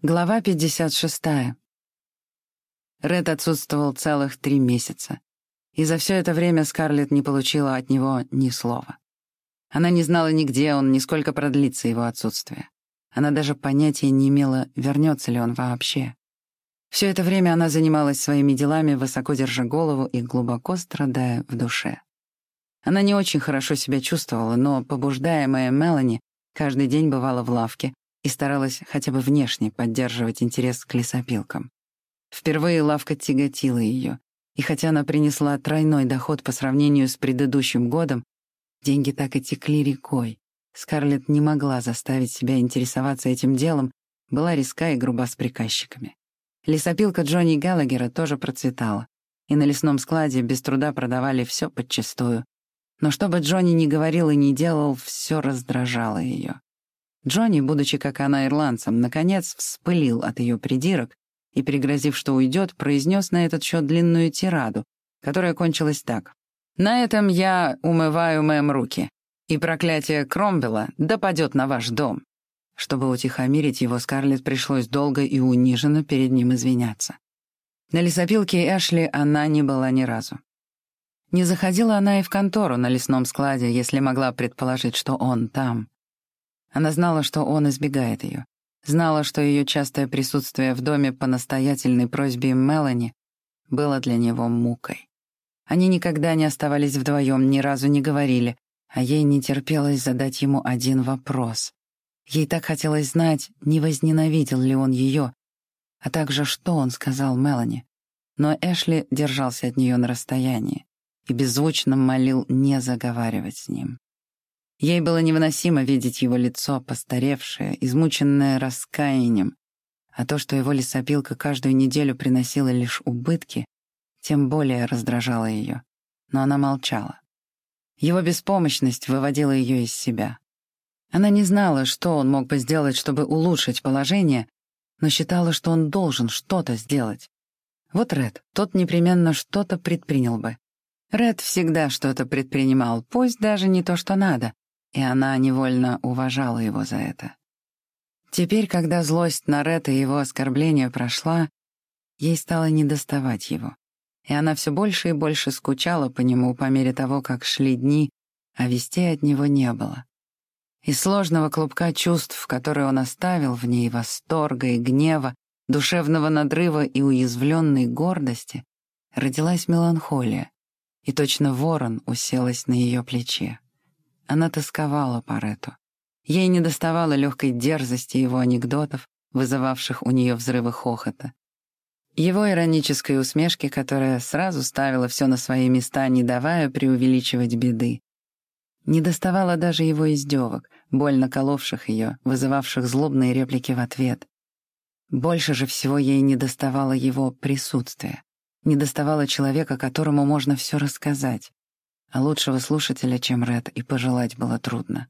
Глава 56. Ред отсутствовал целых три месяца. И за все это время Скарлетт не получила от него ни слова. Она не знала нигде он, ни сколько продлится его отсутствие. Она даже понятия не имела, вернется ли он вообще. Все это время она занималась своими делами, высоко держа голову и глубоко страдая в душе. Она не очень хорошо себя чувствовала, но, побуждаемая Мелани, каждый день бывала в лавке, и старалась хотя бы внешне поддерживать интерес к лесопилкам. Впервые лавка тяготила ее, и хотя она принесла тройной доход по сравнению с предыдущим годом, деньги так и текли рекой. Скарлетт не могла заставить себя интересоваться этим делом, была риска и груба с приказчиками. Лесопилка Джонни Галлагера тоже процветала, и на лесном складе без труда продавали все подчистую. Но что бы Джонни ни говорил и ни делал, все раздражало ее. Джонни, будучи, как она, ирландцем, наконец вспылил от ее придирок и, пригрозив, что уйдет, произнес на этот счет длинную тираду, которая кончилась так. «На этом я умываю мэм руки, и проклятие Кромвелла допадет на ваш дом». Чтобы утихомирить его, Скарлетт пришлось долго и униженно перед ним извиняться. На лесопилке Эшли она не была ни разу. Не заходила она и в контору на лесном складе, если могла предположить, что он там. Она знала, что он избегает ее. Знала, что ее частое присутствие в доме по настоятельной просьбе Мелани было для него мукой. Они никогда не оставались вдвоем, ни разу не говорили, а ей не терпелось задать ему один вопрос. Ей так хотелось знать, не возненавидел ли он ее, а также что он сказал Мелани. Но Эшли держался от нее на расстоянии и беззвучно молил не заговаривать с ним. Ей было невыносимо видеть его лицо, постаревшее, измученное раскаянием, а то, что его лесопилка каждую неделю приносила лишь убытки, тем более раздражало ее. Но она молчала. Его беспомощность выводила ее из себя. Она не знала, что он мог бы сделать, чтобы улучшить положение, но считала, что он должен что-то сделать. Вот Ред, тот непременно что-то предпринял бы. Ред всегда что-то предпринимал, пусть даже не то, что надо, и она невольно уважала его за это. Теперь, когда злость на Ред и его оскорбление прошла, ей стало недоставать его, и она все больше и больше скучала по нему по мере того, как шли дни, а вестей от него не было. Из сложного клубка чувств, которые он оставил в ней, восторга и гнева, душевного надрыва и уязвленной гордости, родилась меланхолия, и точно ворон уселась на ее плече. Она тосковала по Рету. Ей не доставало легкой дерзости его анекдотов, вызывавших у нее взрывы хохота. Его иронической усмешки, которая сразу ставила все на свои места, не давая преувеличивать беды. Не доставало даже его издевок, больно коловших ее, вызывавших злобные реплики в ответ. Больше же всего ей не доставало его присутствия. Не доставало человека, которому можно все рассказать. А лучшего слушателя, чем Ред, и пожелать было трудно.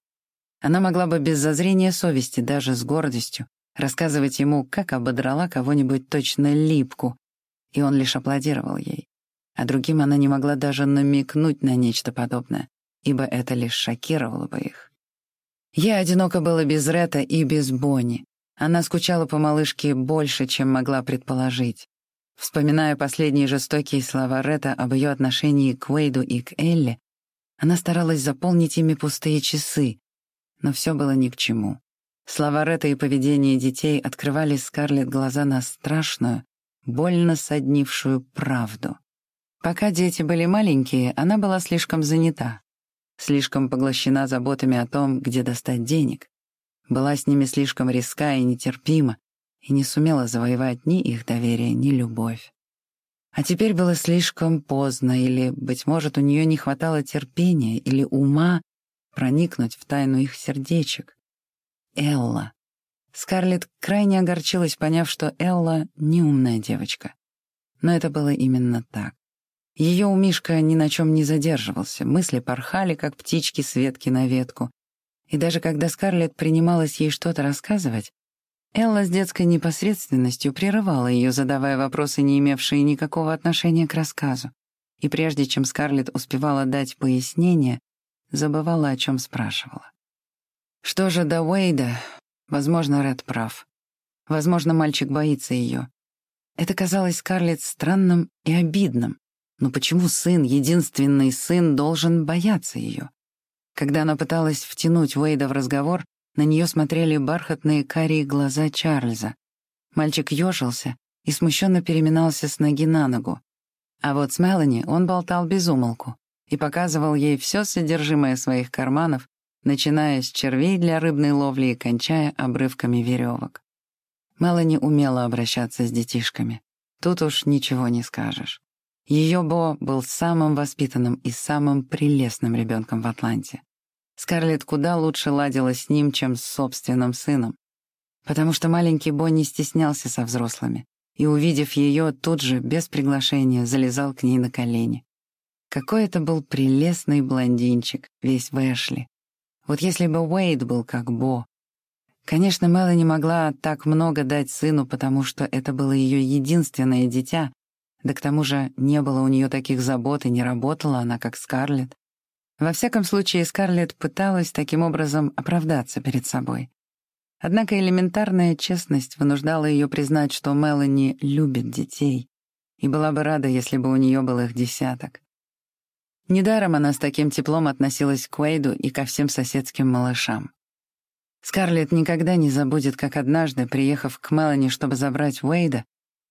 Она могла бы без зазрения совести, даже с гордостью, рассказывать ему, как ободрала кого-нибудь точно липку, и он лишь аплодировал ей. А другим она не могла даже намекнуть на нечто подобное, ибо это лишь шокировало бы их. Я одиноко была без Рета и без Бонни. Она скучала по малышке больше, чем могла предположить. Вспоминая последние жестокие слова Ретта об ее отношении к Уэйду и к Элли, она старалась заполнить ими пустые часы, но все было ни к чему. Слова Ретта и поведение детей открывали Скарлетт глаза на страшную, больно соднившую правду. Пока дети были маленькие, она была слишком занята, слишком поглощена заботами о том, где достать денег, была с ними слишком резка и нетерпима, и не сумела завоевать ни их доверие, ни любовь. А теперь было слишком поздно, или, быть может, у нее не хватало терпения или ума проникнуть в тайну их сердечек. Элла. Скарлетт крайне огорчилась, поняв, что Элла — неумная девочка. Но это было именно так. Ее умишка ни на чем не задерживался, мысли порхали, как птички с ветки на ветку. И даже когда Скарлетт принималась ей что-то рассказывать, Элла с детской непосредственностью прерывала ее, задавая вопросы, не имевшие никакого отношения к рассказу. И прежде чем Скарлетт успевала дать пояснение, забывала, о чем спрашивала. Что же до Уэйда, возможно, Ред прав. Возможно, мальчик боится ее. Это казалось Скарлетт странным и обидным. Но почему сын, единственный сын, должен бояться ее? Когда она пыталась втянуть Уэйда в разговор, на нее смотрели бархатные карие глаза Чарльза. Мальчик ежился и смущенно переминался с ноги на ногу. А вот с Мелани он болтал без умолку и показывал ей все содержимое своих карманов, начиная с червей для рыбной ловли и кончая обрывками веревок. Мелани умела обращаться с детишками. Тут уж ничего не скажешь. Ее Бо был самым воспитанным и самым прелестным ребенком в Атланте. Скарлетт куда лучше ладила с ним, чем с собственным сыном, потому что маленький Бо не стеснялся со взрослыми и, увидев ее, тут же, без приглашения, залезал к ней на колени. Какой это был прелестный блондинчик, весь в Эшли. Вот если бы Уэйд был как Бо. Конечно, Мелани могла так много дать сыну, потому что это было ее единственное дитя, да к тому же не было у нее таких забот и не работала она, как Скарлетт. Во всяком случае, Скарлетт пыталась таким образом оправдаться перед собой. Однако элементарная честность вынуждала ее признать, что Мелани любит детей, и была бы рада, если бы у нее был их десяток. Недаром она с таким теплом относилась к Уэйду и ко всем соседским малышам. Скарлетт никогда не забудет, как однажды, приехав к Мелани, чтобы забрать Уэйда,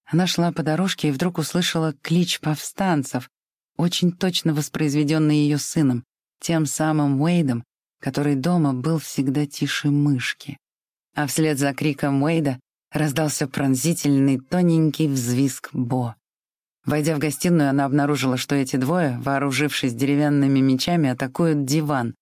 она шла по дорожке и вдруг услышала клич повстанцев, очень точно воспроизведенный ее сыном, тем самым Уэйдом, который дома был всегда тише мышки а вслед за криком Уэйда раздался пронзительный тоненький взвизг Бо. Войдя в гостиную, она обнаружила, что эти двое, вооружившись деревянными мечами, атакуют диван.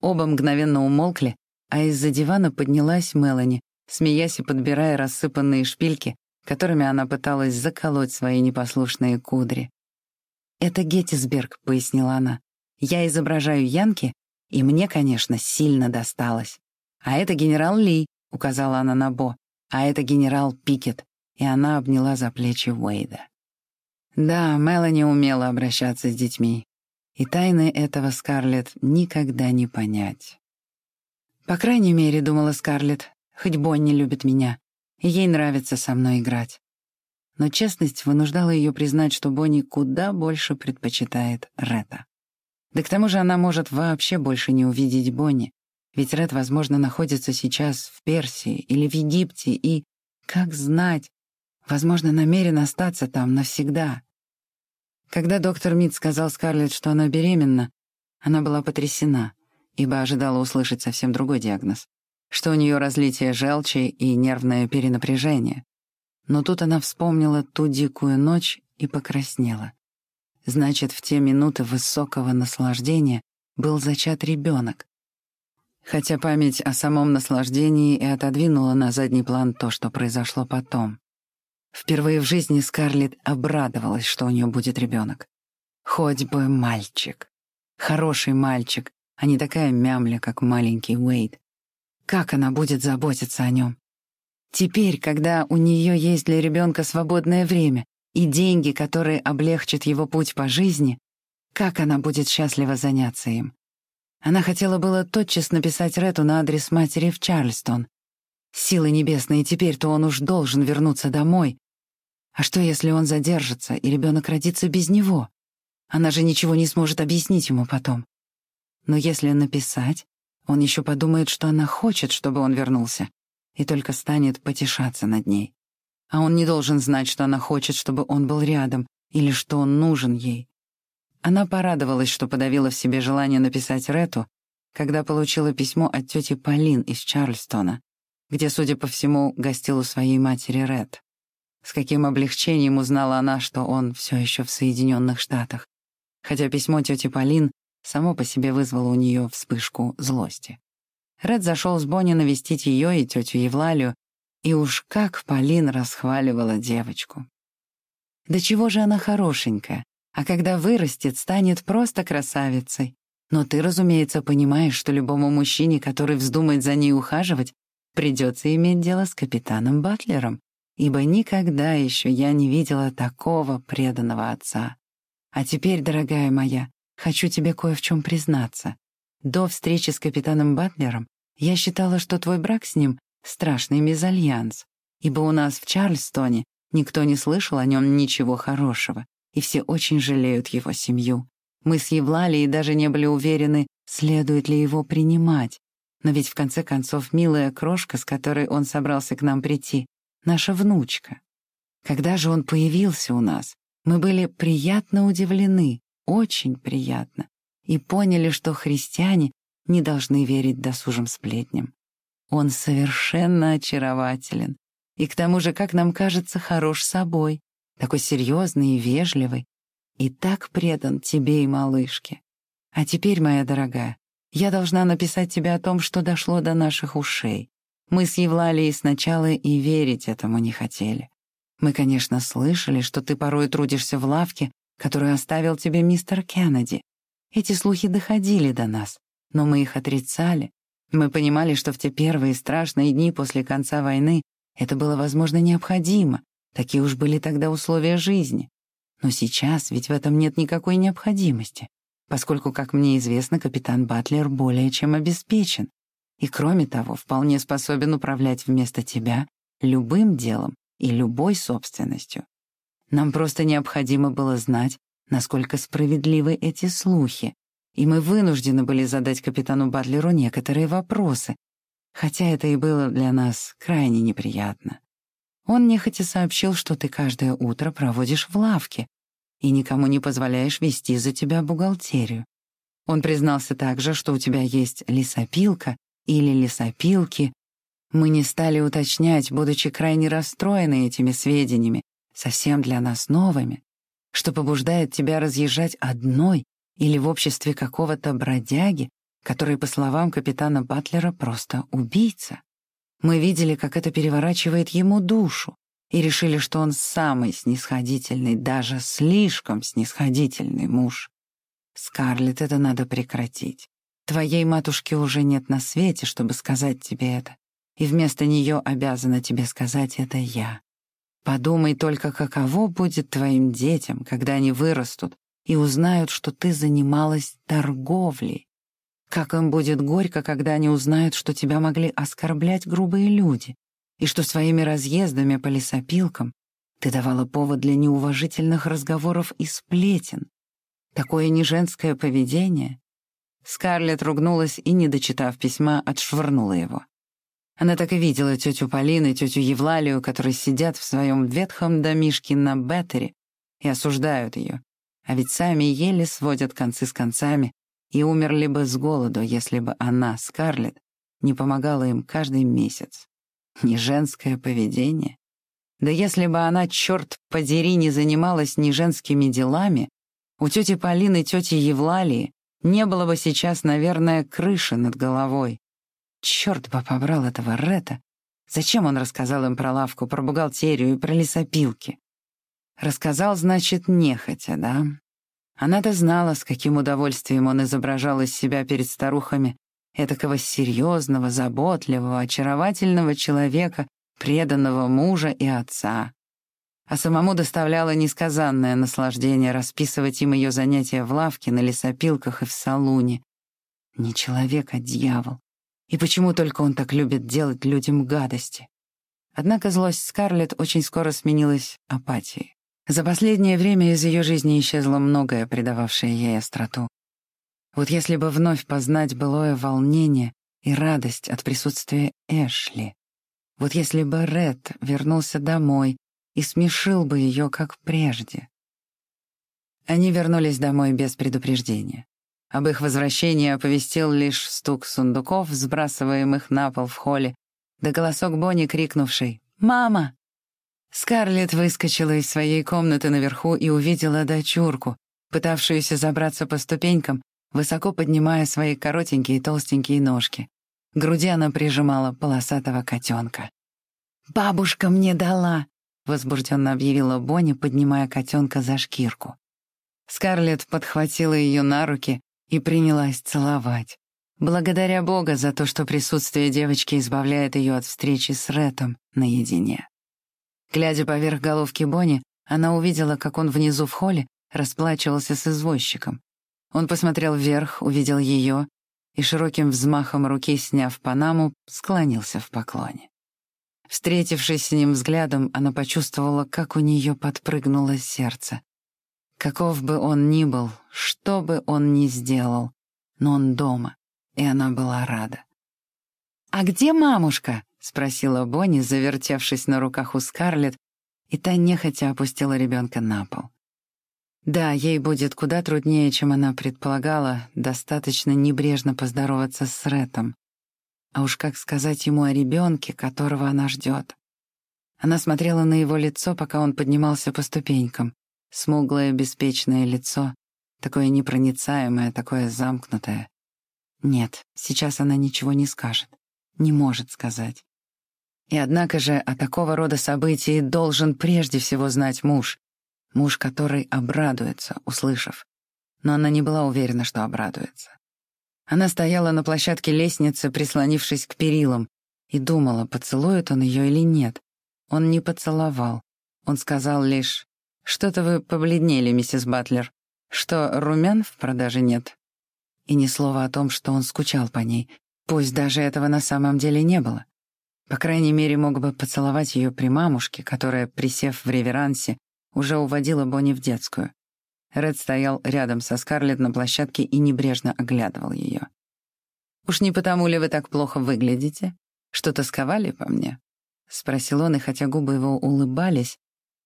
Оба мгновенно умолкли, а из-за дивана поднялась Мелани, смеясь и подбирая рассыпанные шпильки, которыми она пыталась заколоть свои непослушные кудри. «Это Геттисберг», — пояснила она. «Я изображаю Янки, и мне, конечно, сильно досталось. А это генерал Ли, — указала она на Бо, «а это генерал Пикет», и она обняла за плечи Уэйда. Да, Мелани умела обращаться с детьми, и тайны этого Скарлетт никогда не понять. «По крайней мере, — думала Скарлетт, — хоть Бонни любит меня, и ей нравится со мной играть». Но честность вынуждала ее признать, что Бонни куда больше предпочитает Ретта. Да к тому же она может вообще больше не увидеть Бонни, ведь Ред, возможно, находится сейчас в Персии или в Египте и, как знать, возможно, намерен остаться там навсегда. Когда доктор Мид сказал Скарлетт, что она беременна, она была потрясена, ибо ожидала услышать совсем другой диагноз, что у нее разлитие желчи и нервное перенапряжение. Но тут она вспомнила ту дикую ночь и покраснела. Значит, в те минуты высокого наслаждения был зачат ребенок, хотя память о самом наслаждении и отодвинула на задний план то, что произошло потом. Впервые в жизни Скарлетт обрадовалась, что у нее будет ребенок. Хоть бы мальчик. Хороший мальчик, а не такая мямля, как маленький Уэйд. Как она будет заботиться о нем? Теперь, когда у нее есть для ребенка свободное время и деньги, которые облегчат его путь по жизни, как она будет счастлива заняться им? Она хотела было тотчас написать Рету на адрес матери в Чарльстон. Силы небесные, теперь-то он уж должен вернуться домой. А что, если он задержится, и ребенок родится без него? Она же ничего не сможет объяснить ему потом. Но если написать, он еще подумает, что она хочет, чтобы он вернулся, и только станет потешаться над ней. А он не должен знать, что она хочет, чтобы он был рядом, или что он нужен ей. Она порадовалась, что подавила в себе желание написать Рету, когда получила письмо от тети Полин из Чарльстона, где, судя по всему, гостил у своей матери Ред. С каким облегчением узнала она, что он все еще в Соединенных Штатах, хотя письмо тети Полин само по себе вызвало у нее вспышку злости. Ред зашел с Бонни навестить ее и тетю Евлалию, и уж как Полин расхваливала девочку. Да чего же она хорошенькая, а когда вырастет, станет просто красавицей. Но ты, разумеется, понимаешь, что любому мужчине, который вздумает за ней ухаживать, придется иметь дело с капитаном Батлером, ибо никогда еще я не видела такого преданного отца. А теперь, дорогая моя, хочу тебе кое в чем признаться. До встречи с капитаном Батлером я считала, что твой брак с ним — страшный мезальянс. ибо у нас в Чарльстоне никто не слышал о нем ничего хорошего, и все очень жалеют его семью. Мы с Евлалией даже не были уверены, следует ли его принимать. Но ведь в конце концов милая крошка, с которой он собрался к нам прийти, наша внучка. Когда же он появился у нас, мы были приятно удивлены, очень приятно, и поняли, что христиане не должны верить досужим сплетням. Он совершенно очарователен, и к тому же, как нам кажется, хорош собой, такой серьезный и вежливый, и так предан тебе и малышке. А теперь, моя дорогая, я должна написать тебе о том, что дошло до наших ушей. Мы с Евлалией сначала и верить этому не хотели. Мы, конечно, слышали, что ты порой трудишься в лавке, которую оставил тебе мистер Кеннеди. Эти слухи доходили до нас, но мы их отрицали. Мы понимали, что в те первые страшные дни после конца войны это было, возможно, необходимо. Такие уж были тогда условия жизни. Но сейчас ведь в этом нет никакой необходимости, поскольку, как мне известно, капитан Батлер более чем обеспечен. И, кроме того, вполне способен управлять вместо тебя любым делом, и любой собственностью. Нам просто необходимо было знать, насколько справедливы эти слухи, и мы вынуждены были задать капитану Батлеру некоторые вопросы, хотя это и было для нас крайне неприятно. Он нехотя сообщил, что ты каждое утро проводишь в лавке и никому не позволяешь вести за тебя бухгалтерию. Он признался также, что у тебя есть лесопилка или лесопилки, мы не стали уточнять, будучи крайне расстроены этими сведениями, совсем для нас новыми, что побуждает тебя разъезжать одной или в обществе какого-то бродяги, который, по словам капитана Батлера, просто убийца. Мы видели, как это переворачивает ему душу, и решили, что он самый снисходительный, даже слишком снисходительный муж. Скарлетт, это надо прекратить. Твоей матушки уже нет на свете, чтобы сказать тебе это и вместо нее обязана тебе сказать это я. Подумай только, каково будет твоим детям, когда они вырастут и узнают, что ты занималась торговлей. Как им будет горько, когда они узнают, что тебя могли оскорблять грубые люди, и что своими разъездами по лесопилкам ты давала повод для неуважительных разговоров и сплетен. Такое неженское поведение. Скарлетт ругнулась и, не дочитав письма, отшвырнула его. Она так и видела тетю Полину и тетю Евлалию, которые сидят в своем ветхом домишке на Беттере и осуждают ее. А ведь сами еле сводят концы с концами и умерли бы с голоду, если бы она, Скарлетт, не помогала им каждый месяц. Не женское поведение. Да если бы она, черт подери, не занималась ни женскими делами, у тети Полины тети Евлалии не было бы сейчас, наверное, крыши над головой. Черт бы побрал этого Рета. Зачем он рассказал им про лавку, про бухгалтерию и про лесопилки? Рассказал, значит, нехотя, да? Она-то знала, с каким удовольствием он изображал из себя перед старухами этакого серьезного, заботливого, очаровательного человека, преданного мужа и отца. А самому доставляло несказанное наслаждение расписывать им ее занятия в лавке, на лесопилках и в салуне. Не человек, а дьявол. И почему только он так любит делать людям гадости? Однако злость Скарлетт очень скоро сменилась апатией. За последнее время из ее жизни исчезло многое, придававшее ей остроту. Вот если бы вновь познать былое волнение и радость от присутствия Эшли. Вот если бы Ред вернулся домой и смешил бы ее, как прежде. Они вернулись домой без предупреждения. Об их возвращении оповестил лишь стук сундуков, сбрасываемых на пол в холле, да голосок Бонни, крикнувший «Мама!». Скарлетт выскочила из своей комнаты наверху и увидела дочурку, пытавшуюся забраться по ступенькам, высоко поднимая свои коротенькие толстенькие ножки. К груди она прижимала полосатого котенка. «Бабушка мне дала!» — возбужденно объявила Бонни, поднимая котенка за шкирку. Скарлетт подхватила ее на руки и принялась целовать. Благодаря Бога за то, что присутствие девочки избавляет ее от встречи с Рэтом наедине. Глядя поверх головки Бонни, она увидела, как он внизу в холле расплачивался с извозчиком. Он посмотрел вверх, увидел ее и широким взмахом руки, сняв панаму, склонился в поклоне. Встретившись с ним взглядом, она почувствовала, как у нее подпрыгнуло сердце. Каков бы он ни был, что бы он ни сделал, но он дома, и она была рада. «А где мамушка?» — спросила Бонни, завертевшись на руках у Скарлетт, и та нехотя опустила ребенка на пол. Да, ей будет куда труднее, чем она предполагала, достаточно небрежно поздороваться с Рэтом. А уж как сказать ему о ребенке, которого она ждет. Она смотрела на его лицо, пока он поднимался по ступенькам. Смуглое, беспечное лицо, такое непроницаемое, такое замкнутое. Нет, сейчас она ничего не скажет, не может сказать. И однако же о такого рода событии должен прежде всего знать муж, муж, который обрадуется, услышав. Но она не была уверена, что обрадуется. Она стояла на площадке лестницы, прислонившись к перилам, и думала, поцелует он ее или нет. Он не поцеловал. Он сказал лишь, «Что-то вы побледнели, миссис Батлер. Что, румян в продаже нет?» И ни слова о том, что он скучал по ней, пусть даже этого на самом деле не было. По крайней мере, мог бы поцеловать ее при мамушке, которая, присев в реверансе, уже уводила Бонни в детскую. Ред стоял рядом со Скарлетт на площадке и небрежно оглядывал ее. «Уж не потому ли вы так плохо выглядите? Что тосковали по мне?» — спросил он, и хотя губы его улыбались,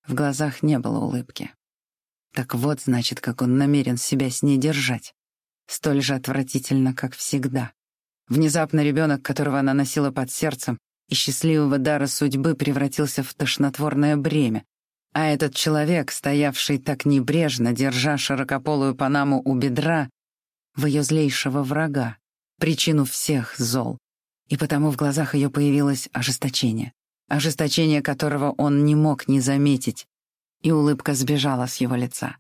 в глазах не было улыбки. Так вот, значит, как он намерен себя с ней держать. Столь же отвратительно, как всегда. Внезапно ребенок, которого она носила под сердцем, и счастливого дара судьбы превратился в тошнотворное бремя, а этот человек, стоявший так небрежно, держа широкополую панаму у бедра, в ее злейшего врага, причину всех зол. И потому в глазах ее появилось ожесточение, ожесточение которого он не мог не заметить, и улыбка сбежала с его лица.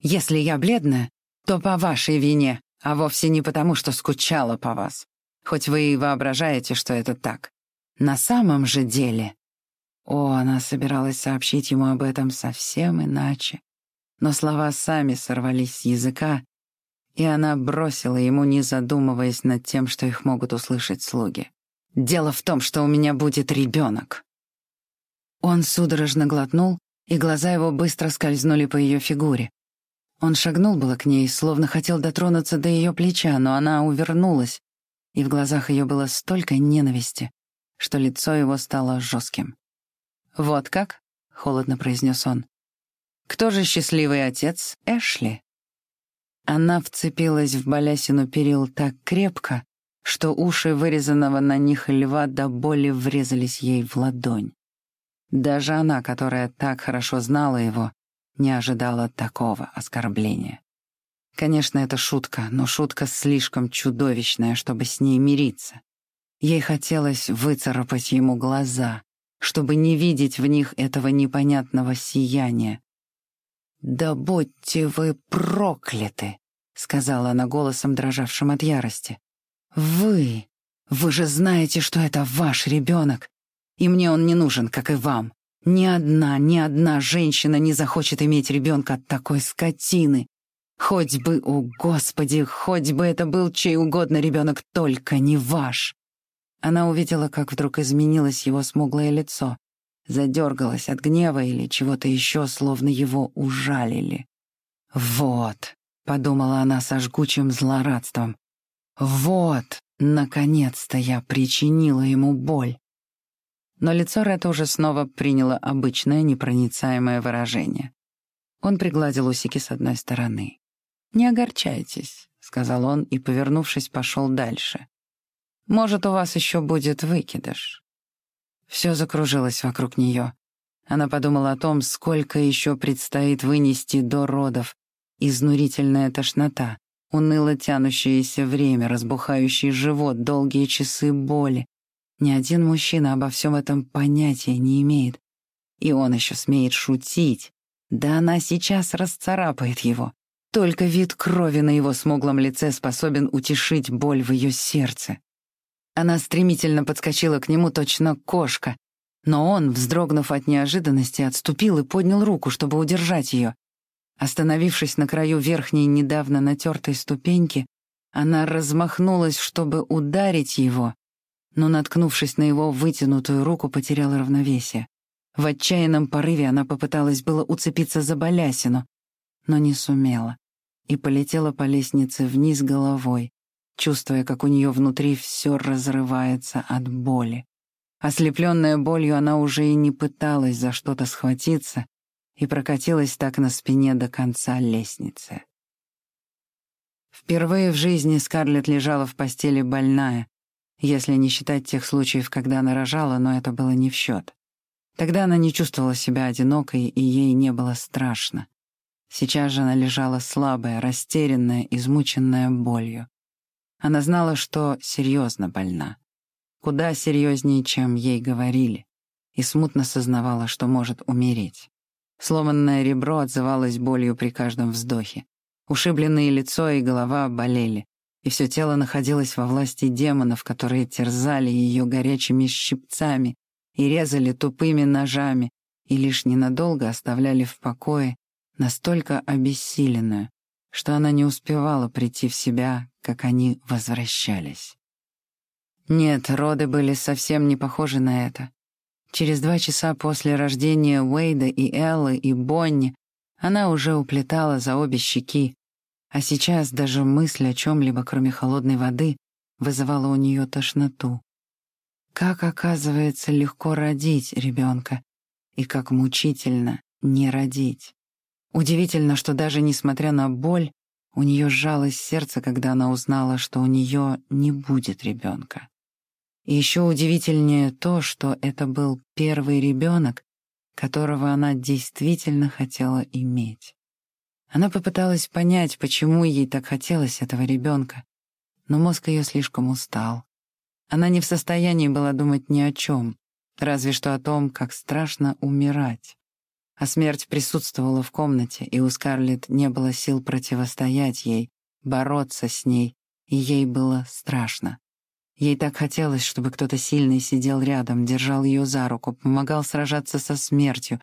«Если я бледная, то по вашей вине, а вовсе не потому, что скучала по вас. Хоть вы и воображаете, что это так. На самом же деле о, она собиралась сообщить ему об этом совсем иначе. Но слова сами сорвались с языка, и она бросила ему, не задумываясь над тем, что их могут услышать слуги. «Дело в том, что у меня будет ребенок». Он судорожно глотнул, и глаза его быстро скользнули по ее фигуре. Он шагнул было к ней, словно хотел дотронуться до ее плеча, но она увернулась, и в глазах ее было столько ненависти, что лицо его стало жестким. «Вот как?» — холодно произнес он. «Кто же счастливый отец? Эшли?» Она вцепилась в балясину перил так крепко, что уши вырезанного на них льва до боли врезались ей в ладонь. Даже она, которая так хорошо знала его, не ожидала такого оскорбления. Конечно, это шутка, но шутка слишком чудовищная, чтобы с ней мириться. Ей хотелось выцарапать ему глаза, чтобы не видеть в них этого непонятного сияния. «Да будьте вы прокляты!» — сказала она голосом, дрожавшим от ярости. «Вы! Вы же знаете, что это ваш ребенок, и мне он не нужен, как и вам. Ни одна, ни одна женщина не захочет иметь ребенка от такой скотины. Хоть бы, о господи, хоть бы это был чей угодно ребенок, только не ваш!» Она увидела, как вдруг изменилось его смуглое лицо, задергалась от гнева или чего-то еще, словно его ужалили. «Вот», — подумала она со жгучим злорадством, «вот, наконец-то я причинила ему боль». Но лицо Ретта уже снова приняло обычное непроницаемое выражение. Он пригладил усики с одной стороны. «Не огорчайтесь», — сказал он и, повернувшись, пошел дальше. Может, у вас еще будет выкидыш». Все закружилось вокруг нее. Она подумала о том, сколько еще предстоит вынести до родов. Изнурительная тошнота, уныло тянущееся время, разбухающий живот, долгие часы боли. Ни один мужчина обо всем этом понятия не имеет. И он еще смеет шутить. Да она сейчас расцарапает его. Только вид крови на его смуглом лице способен утешить боль в ее сердце. Она стремительно подскочила к нему, точно кошка. Но он, вздрогнув от неожиданности, отступил и поднял руку, чтобы удержать ее. Остановившись на краю верхней недавно натертой ступеньки, она размахнулась, чтобы ударить его, но, наткнувшись на его вытянутую руку, потеряла равновесие. В отчаянном порыве она попыталась было уцепиться за балясину, но не сумела и полетела по лестнице вниз головой, чувствуя, как у нее внутри все разрывается от боли. Ослепленная болью, она уже и не пыталась за что-то схватиться и прокатилась так на спине до конца лестницы. Впервые в жизни Скарлетт лежала в постели больная, если не считать тех случаев, когда она рожала, но это было не в счет. Тогда она не чувствовала себя одинокой, и ей не было страшно. Сейчас же она лежала слабая, растерянная, измученная болью. Она знала, что серьезно больна. Куда серьезнее, чем ей говорили, и смутно сознавала, что может умереть. Сломанное ребро отзывалось болью при каждом вздохе. Ушибленные лицо и голова болели, и все тело находилось во власти демонов, которые терзали ее горячими щипцами и резали тупыми ножами, и лишь ненадолго оставляли в покое настолько обессиленную, что она не успевала прийти в себя, как они возвращались. Нет, роды были совсем не похожи на это. Через два часа после рождения Уэйда и Эллы и Бонни она уже уплетала за обе щеки, а сейчас даже мысль о чем-либо, кроме холодной воды, вызывала у нее тошноту. Как, оказывается, легко родить ребенка, и как мучительно не родить. Удивительно, что даже несмотря на боль, у нее сжалось сердце, когда она узнала, что у нее не будет ребенка. И еще удивительнее то, что это был первый ребенок, которого она действительно хотела иметь. Она попыталась понять, почему ей так хотелось этого ребенка, но мозг ее слишком устал. Она не в состоянии была думать ни о чем, разве что о том, как страшно умирать. А смерть присутствовала в комнате, и у Скарлетт не было сил противостоять ей, бороться с ней, и ей было страшно. Ей так хотелось, чтобы кто-то сильный сидел рядом, держал ее за руку, помогал сражаться со смертью,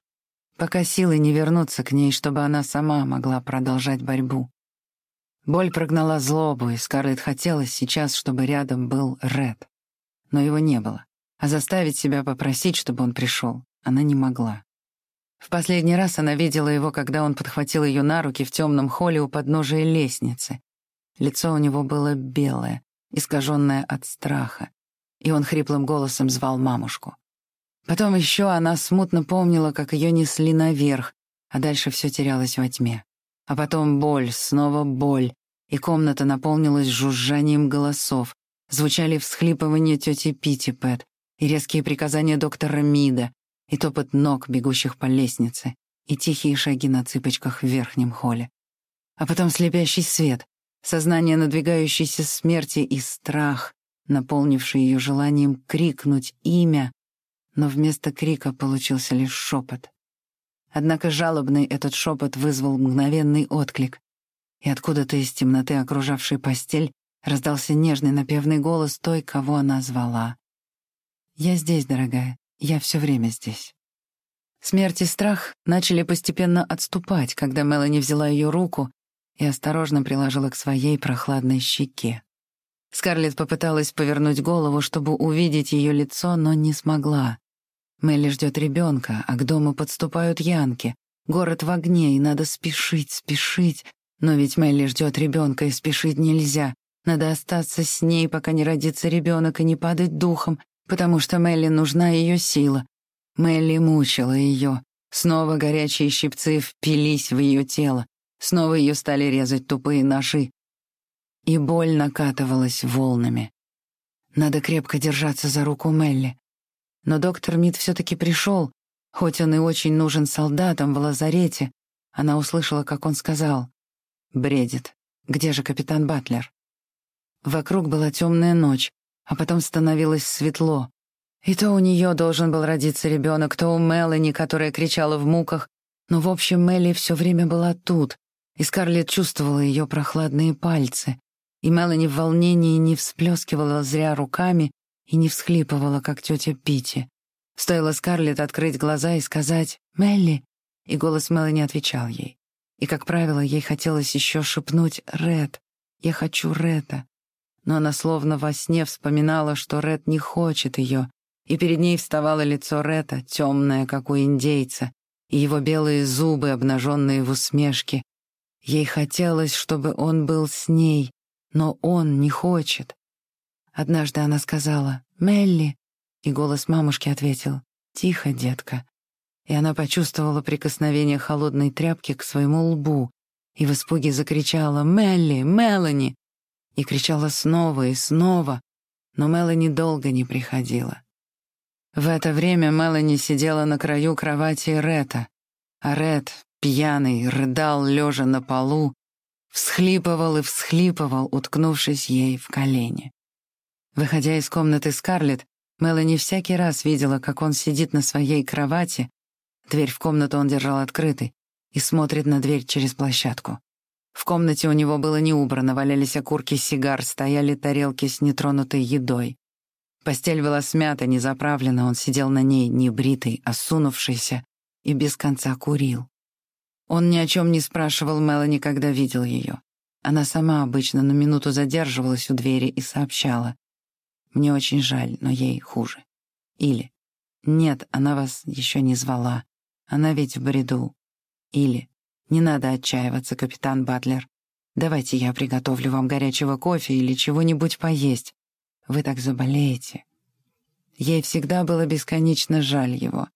пока силы не вернутся к ней, чтобы она сама могла продолжать борьбу. Боль прогнала злобу, и Скарлетт хотелось сейчас, чтобы рядом был Ред. Но его не было, а заставить себя попросить, чтобы он пришел, она не могла. В последний раз она видела его, когда он подхватил ее на руки в темном холле у подножия лестницы. Лицо у него было белое, искаженная от страха, и он хриплым голосом звал мамушку. Потом еще она смутно помнила, как ее несли наверх, а дальше все терялось во тьме. А потом боль, снова боль, и комната наполнилась жужжанием голосов, звучали всхлипывания тети Питтипэт и резкие приказания доктора Мида, и топот ног, бегущих по лестнице, и тихие шаги на цыпочках в верхнем холле. А потом слепящий свет, сознание надвигающейся смерти и страх, наполнивший ее желанием крикнуть имя, но вместо крика получился лишь шепот. Однако жалобный этот шепот вызвал мгновенный отклик, и откуда-то из темноты, окружавшей постель, раздался нежный напевный голос той, кого она звала. «Я здесь, дорогая, я все время здесь». Смерть и страх начали постепенно отступать, когда Мелани взяла ее руку и осторожно приложила к своей прохладной щеке. Скарлетт попыталась повернуть голову, чтобы увидеть ее лицо, но не смогла. Мелли ждет ребенка, а к дому подступают янки. Город в огне, и надо спешить, спешить. Но ведь Мелли ждет ребенка, и спешить нельзя. Надо остаться с ней, пока не родится ребенок, и не падать духом, потому что Мелли нужна ее сила. Мелли мучила ее. Снова горячие щипцы впились в ее тело. Снова ее стали резать тупые ножи. И боль накатывалась волнами. Надо крепко держаться за руку Мелли. Но доктор Мид все-таки пришел, хоть он и очень нужен солдатам в лазарете. Она услышала, как он сказал. «Бредит. Где же капитан Батлер?» Вокруг была темная ночь, а потом становилось светло. И то у нее должен был родиться ребенок, то у Мелани, которая кричала в муках. Но, в общем, Мелли все время была тут, и Скарлетт чувствовала ее прохладные пальцы, и Мелани в волнении не всплескивала зря руками и не всхлипывала, как тетя Пити. Стоило Скарлетт открыть глаза и сказать «Мелли», и голос Мелани отвечал ей. И, как правило, ей хотелось еще шепнуть «Ред, я хочу Рета». Но она словно во сне вспоминала, что Ред не хочет ее, и перед ней вставало лицо Рета, темное, как у индейца, и его белые зубы, обнаженные в усмешке. Ей хотелось, чтобы он был с ней, но он не хочет. Однажды она сказала «Мелли», и голос мамушки ответил «Тихо, детка». И она почувствовала прикосновение холодной тряпки к своему лбу и в испуге закричала «Мелли! Мелани!» И кричала снова и снова, но Мелани долго не приходила. В это время Мелани сидела на краю кровати Рета, а Ред, пьяный, рыдал, лежа на полу, всхлипывал и всхлипывал, уткнувшись ей в колени. Выходя из комнаты Скарлетт, Мелани всякий раз видела, как он сидит на своей кровати, дверь в комнату он держал открытой, и смотрит на дверь через площадку. В комнате у него было не убрано, валялись окурки сигар, стояли тарелки с нетронутой едой. Постель была смята, не заправлена, он сидел на ней, небритый, осунувшийся, и без конца курил. Он ни о чем не спрашивал Мелани, когда видел ее. Она сама обычно на минуту задерживалась у двери и сообщала. «Мне очень жаль, но ей хуже». Или «Нет, она вас еще не звала. Она ведь в бреду». Или не надо отчаиваться, капитан Батлер. Давайте я приготовлю вам горячего кофе или чего-нибудь поесть. Вы так заболеете. Ей всегда было бесконечно жаль его.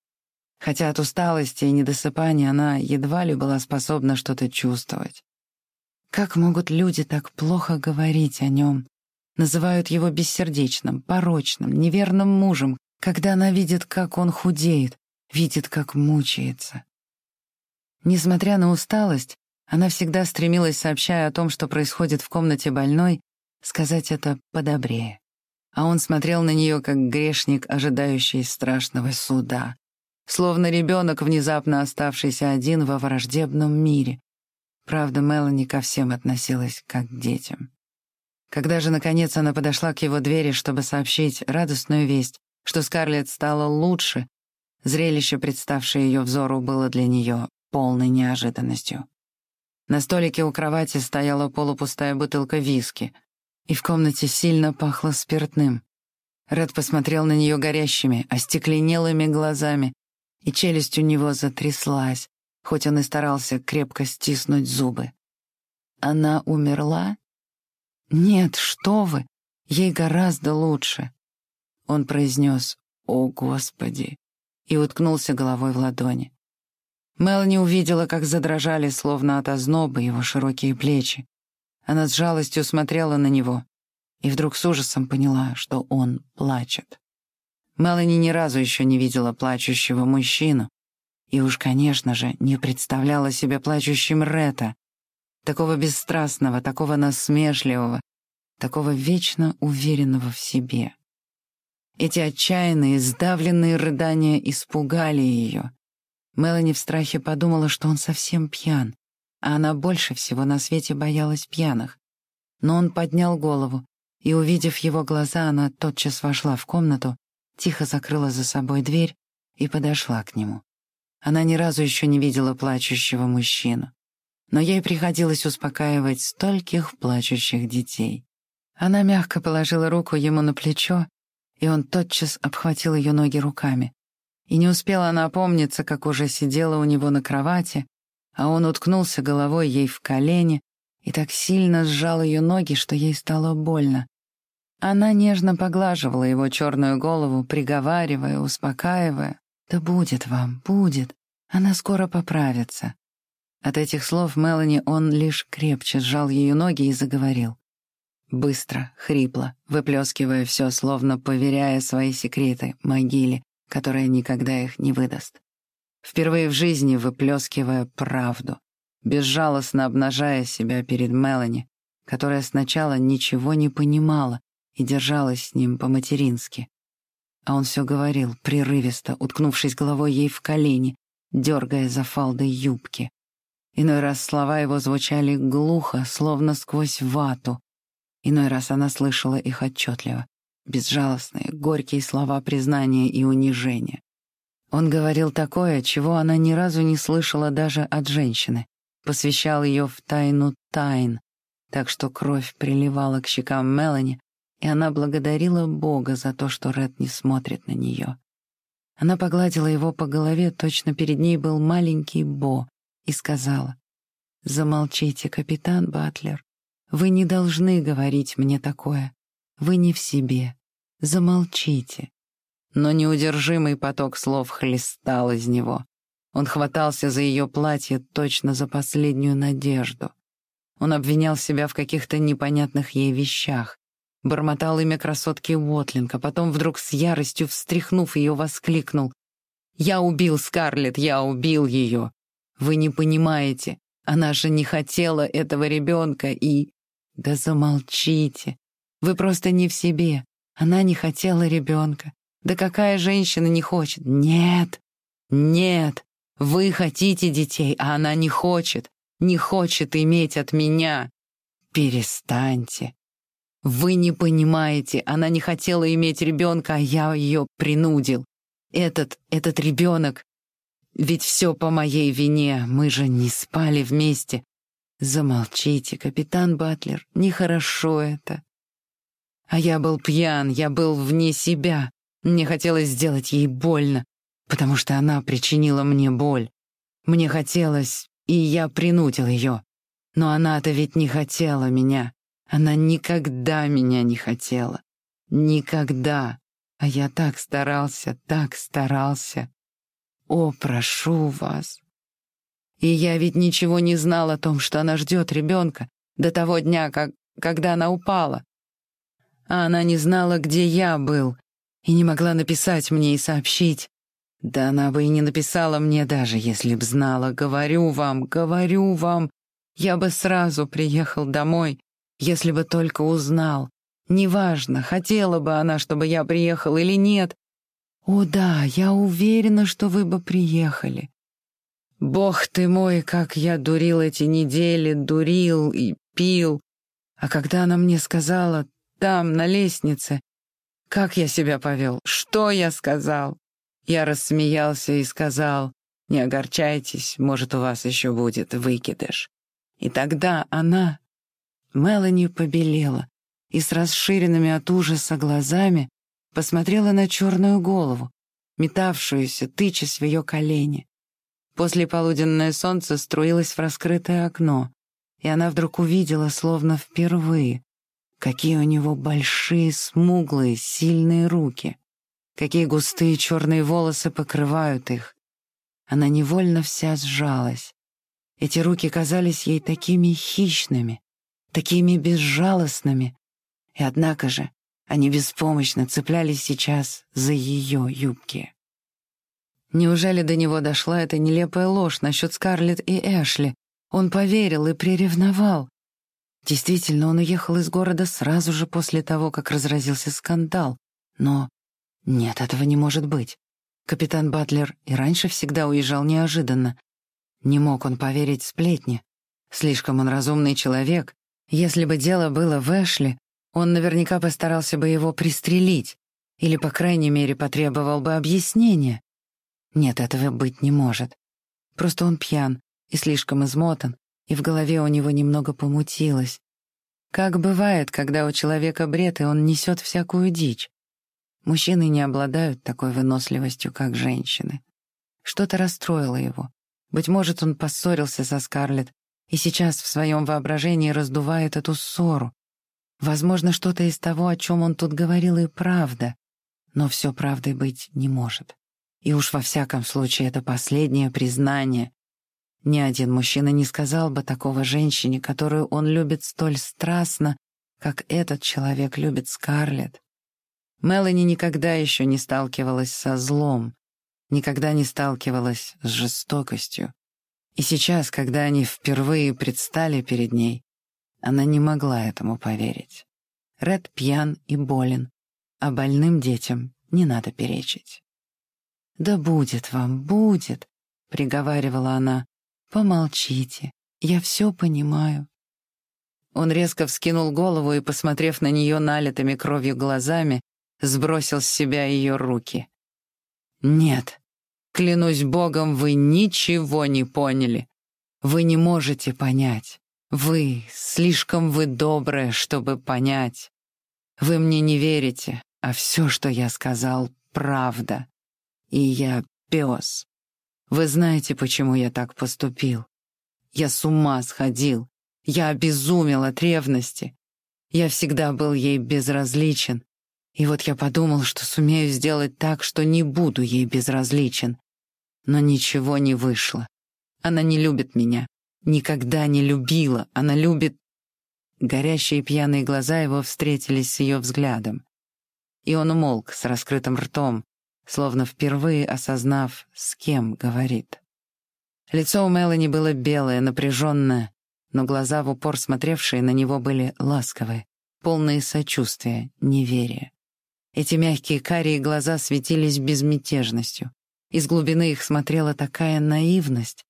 Хотя от усталости и недосыпания она едва ли была способна что-то чувствовать. Как могут люди так плохо говорить о нем? Называют его бессердечным, порочным, неверным мужем, когда она видит, как он худеет, видит, как мучается. Несмотря на усталость, она всегда стремилась, сообщая о том, что происходит в комнате больной, сказать это подобрее. А он смотрел на нее, как грешник, ожидающий страшного суда, словно ребенок, внезапно оставшийся один во враждебном мире. Правда, Мелани ко всем относилась как к детям. Когда же, наконец, она подошла к его двери, чтобы сообщить радостную весть, что Скарлетт стала лучше, зрелище, представшее ее взору, было для нее полной неожиданностью. На столике у кровати стояла полупустая бутылка виски, и в комнате сильно пахло спиртным. Ред посмотрел на нее горящими, остекленелыми глазами, и челюсть у него затряслась, хоть он и старался крепко стиснуть зубы. Она умерла? Нет, что вы, ей гораздо лучше. Он произнес «О, Господи!» и уткнулся головой в ладони. Мелани увидела, как задрожали, словно от озноба, его широкие плечи. Она с жалостью смотрела на него и вдруг с ужасом поняла, что он плачет. Мелани ни разу еще не видела плачущего мужчину и уж, конечно же, не представляла себе плачущим Рета, такого бесстрастного, такого насмешливого, такого вечно уверенного в себе. Эти отчаянные, сдавленные рыдания испугали ее, Мелани в страхе подумала, что он совсем пьян, а она больше всего на свете боялась пьяных. Но он поднял голову, и, увидев его глаза, она тотчас вошла в комнату, тихо закрыла за собой дверь и подошла к нему. Она ни разу еще не видела плачущего мужчину, но ей приходилось успокаивать стольких плачущих детей. Она мягко положила руку ему на плечо, и он тотчас обхватил ее ноги руками. И не успела она опомниться, как уже сидела у него на кровати, а он уткнулся головой ей в колени и так сильно сжал ее ноги, что ей стало больно. Она нежно поглаживала его черную голову, приговаривая, успокаивая. «Да будет вам, будет. Она скоро поправится». От этих слов Мелани он лишь крепче сжал ее ноги и заговорил. Быстро, хрипло, выплескивая все, словно поверяя свои секреты могиле, которая никогда их не выдаст. Впервые в жизни выплескивая правду, безжалостно обнажая себя перед Мелани, которая сначала ничего не понимала и держалась с ним по-матерински. А он все говорил, прерывисто, уткнувшись головой ей в колени, дергая за фалдой юбки. Иной раз слова его звучали глухо, словно сквозь вату. Иной раз она слышала их отчетливо безжалостные, горькие слова признания и унижения. Он говорил такое, чего она ни разу не слышала даже от женщины, посвящал ее в тайну тайн, так что кровь приливала к щекам Мелани, и она благодарила Бога за то, что Ред не смотрит на нее. Она погладила его по голове, точно перед ней был маленький Бо, и сказала, «Замолчите, капитан Батлер. Вы не должны говорить мне такое. Вы не в себе. Замолчите». Но неудержимый поток слов хлестал из него. Он хватался за ее платье точно за последнюю надежду. Он обвинял себя в каких-то непонятных ей вещах, бормотал имя красотки Уотлинг, а потом вдруг с яростью встряхнув ее, воскликнул. «Я убил Скарлетт, я убил ее! Вы не понимаете, она же не хотела этого ребенка и...» «Да замолчите! Вы просто не в себе. Она не хотела ребенка. Да какая женщина не хочет? Нет! Нет! Вы хотите детей, а она не хочет, не хочет иметь от меня. Перестаньте. Вы не понимаете, она не хотела иметь ребенка, а я ее принудил. Этот, этот ребенок... Ведь все по моей вине, мы же не спали вместе. Замолчите, капитан Батлер, нехорошо это. А я был пьян, я был вне себя. Мне хотелось сделать ей больно потому что она причинила мне боль. Мне хотелось, и я принудил ее. Но она-то ведь не хотела меня. Она никогда меня не хотела. Никогда. А я так старался, так старался. О, прошу вас. И я ведь ничего не знал о том, что она ждет ребенка до того дня, как, когда она упала. А она не знала, где я был, и не могла написать мне и сообщить. Да она бы и не написала мне даже, если б знала. Говорю вам, говорю вам, я бы сразу приехал домой, если бы только узнал. Неважно, хотела бы она, чтобы я приехал или нет. О да, я уверена, что вы бы приехали. Бог ты мой, как я дурил эти недели, дурил и пил. А когда она мне сказала, там, на лестнице, как я себя повел, что я сказал? Я рассмеялся и сказал, «Не огорчайтесь, может, у вас еще будет выкидыш». И тогда она, Мелани, побелела и с расширенными от ужаса глазами посмотрела на черную голову, метавшуюся, тычась в ее колени. После полуденное солнце струилось в раскрытое окно, и она вдруг увидела, словно впервые, какие у него большие, смуглые, сильные руки. Какие густые черные волосы покрывают их. Она невольно вся сжалась. Эти руки казались ей такими хищными, такими безжалостными. И однако же они беспомощно цеплялись сейчас за ее юбки. Неужели до него дошла эта нелепая ложь насчет Скарлетт и Эшли? Он поверил и приревновал. Действительно, он уехал из города сразу же после того, как разразился скандал. Но нет, этого не может быть. Капитан Батлер и раньше всегда уезжал неожиданно. Не мог он поверить сплетни. Слишком он разумный человек. Если бы дело было в Эшли, он наверняка постарался бы его пристрелить или, по крайней мере, потребовал бы объяснения. Нет, этого быть не может. Просто он пьян и слишком измотан, и в голове у него немного помутилось. Как бывает, когда у человека бред, и он несет всякую дичь. Мужчины не обладают такой выносливостью, как женщины. Что-то расстроило его. Быть может, он поссорился со Скарлетт и сейчас в своем воображении раздувает эту ссору. Возможно, что-то из того, о чем он тут говорил, и правда. Но все правдой быть не может. И уж во всяком случае это последнее признание. Ни один мужчина не сказал бы такого женщине, которую он любит столь страстно, как этот человек любит Скарлетт. Мелани никогда еще не сталкивалась со злом, никогда не сталкивалась с жестокостью. И сейчас, когда они впервые предстали перед ней, она не могла этому поверить. Ред пьян и болен, а больным детям не надо перечить. «Да будет вам, будет», — приговаривала она. «Помолчите, я все понимаю». Он резко вскинул голову и, посмотрев на нее налитыми кровью глазами, сбросил с себя ее руки. «Нет, клянусь Богом, вы ничего не поняли. Вы не можете понять. Вы, слишком вы добрая, чтобы понять. Вы мне не верите, а все, что я сказал, правда. И я пес. Вы знаете, почему я так поступил? Я с ума сходил. Я обезумел от ревности. Я всегда был ей безразличен. И вот я подумал, что сумею сделать так, что не буду ей безразличен. Но ничего не вышло. Она не любит меня. Никогда не любила. Она любит... Горящие пьяные глаза его встретились с ее взглядом. И он умолк с раскрытым ртом, словно впервые осознав, с кем говорит. Лицо у Мелани было белое, напряженное, но глаза, в упор смотревшие на него, были ласковые, полные сочувствия, неверия. Эти мягкие карие глаза светились безмятежностью. Из глубины их смотрела такая наивность,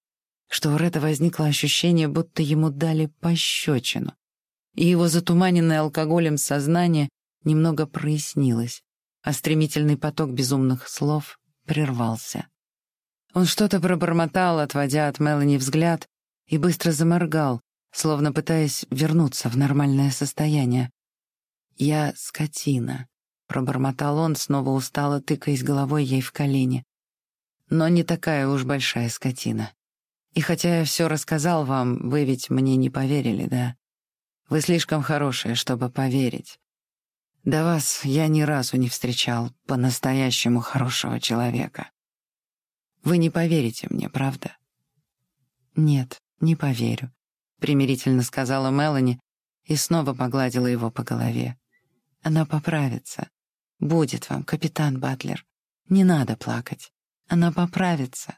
что у Ретта возникло ощущение, будто ему дали пощечину. И его затуманенное алкоголем сознание немного прояснилось, а стремительный поток безумных слов прервался. Он что-то пробормотал, отводя от Мелани взгляд, и быстро заморгал, словно пытаясь вернуться в нормальное состояние. «Я скотина», — пробормотал он, снова устало тыкаясь головой ей в колени. «Но не такая уж большая скотина. И хотя я все рассказал вам, вы ведь мне не поверили, да? Вы слишком хорошие, чтобы поверить. До вас я ни разу не встречал по-настоящему хорошего человека. Вы не поверите мне, правда? Нет, не поверю, примирительно сказала Мелани и снова погладила его по голове. Она поправится. Будет вам, капитан Батлер. Не надо плакать. Она поправится.